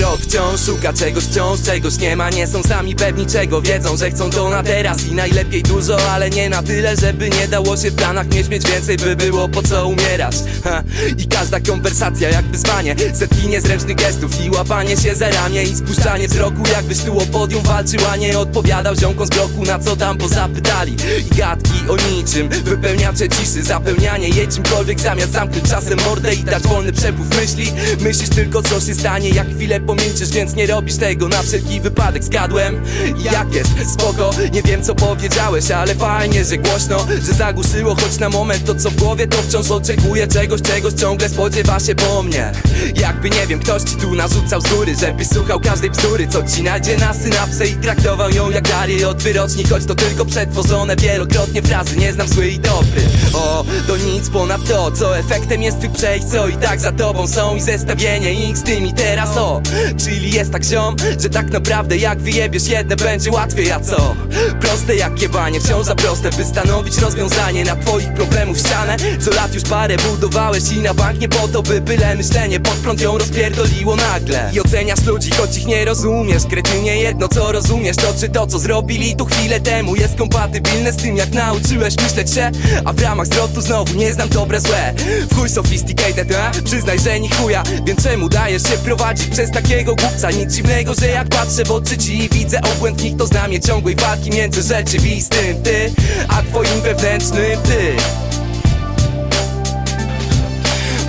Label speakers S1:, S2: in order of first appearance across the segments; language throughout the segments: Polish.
S1: lot wciąż szuka czegoś wciąż Czegoś nie ma, nie są sami pewni czego Wiedzą, że chcą to na teraz. I najlepiej dużo Ale nie na tyle, żeby nie dało się w planach mieć mieć więcej By było po co umierać. Ha. I każda konwersacja jak wyzwanie Setki niezręcznych gestów i łapanie się za ramię I spuszczanie wzroku. Jakbyś tu o podium walczył A nie odpowiadał ziomkom z bloku na co tam pozapytali. I gadki o niczym, wypełniacze ciszy Zapełnianie jej czymkolwiek zamiast zamknąć czasem mordę I dać wolny przepływ myśli. Myślisz tylko co się stanie jak chwilę pomilczysz Więc nie robisz tego. Na wszelki wypadek Zgadłem jak jest, spoko Nie wiem co powiedziałeś, ale fajnie, że głośno Że zagłuszyło. Choć na moment to co w głowie To wciąż oczekuje czegoś, czegoś ciągle spodziewa się po mnie. Jakby nie wiem, ktoś ci tu narzucał z góry Żebyś słuchał każdej bzdury. Co ci najdzie na synapsę i traktował ją jak Darię od wyroczni. Choć to tylko przetworzone wielokrotnie frazy Nie znam zły i dobry. O, to nic ponad to Co efektem jest twych przejść. Co i tak za tobą są i zestawienie ich z tymi teraz O, czyli jest tak ziom Że tak naprawdę jak wyjebiesz jedne będzie łatwiej A co? Proste jak jebanie Wciąż za proste by stanowić rozwiązanie Na twoich problemów ścianę. Co lat już parę budowałeś i na bank nie po to by byle myślenie Pod prąd ją rozpierdoliło nagle. I oceniasz ludzi choć ich nie rozumiesz. Kretynie jedno co rozumiesz To czy to co zrobili tu chwilę temu Jest kompatybilne z tym jak nauczyłeś myśleć się. A w ramach zwrotu znowu nie znam dobre złe. W chuj sophisticated, a? Przyznaj, że ni chuja Więc czemu dajesz się prowadzić przez takiego głupca Nic dziwnego, że jak patrzę w oczy ci i widzę obłęd nich To znamie ciągłej walki między rzeczywistym ty A twoim wewnętrznym ty.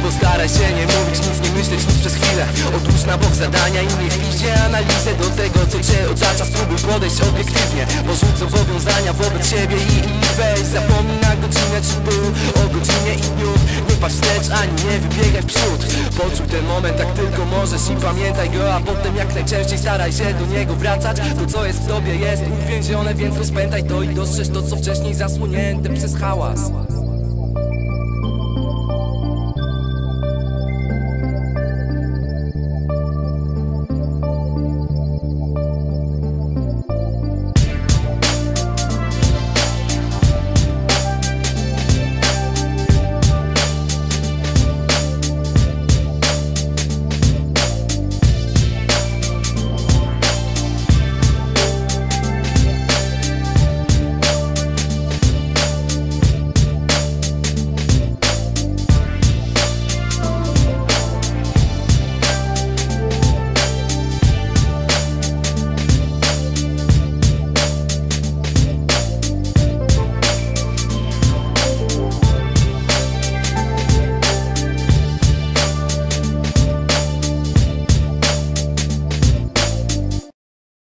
S1: Postaraj się nie mówić, nic nie myśleć nic przez chwilę. Odłóż na bok zadania i nie wpiszcie analizę Do tego co cię otacza, spróbuj podejść obiektywnie Porzuć zobowiązania wobec siebie i ich weź Zapomnij godzinę czy pół, o godzinie i dniu. Nie patrz wstecz, ani nie wybiegaj w przód. Poczuj ten moment jak tylko możesz i pamiętaj go A potem jak najczęściej staraj się do niego wracać. To co jest w tobie jest uwięzione, więc rozpętaj to I dostrzeż to co wcześniej zasłonięte przez hałas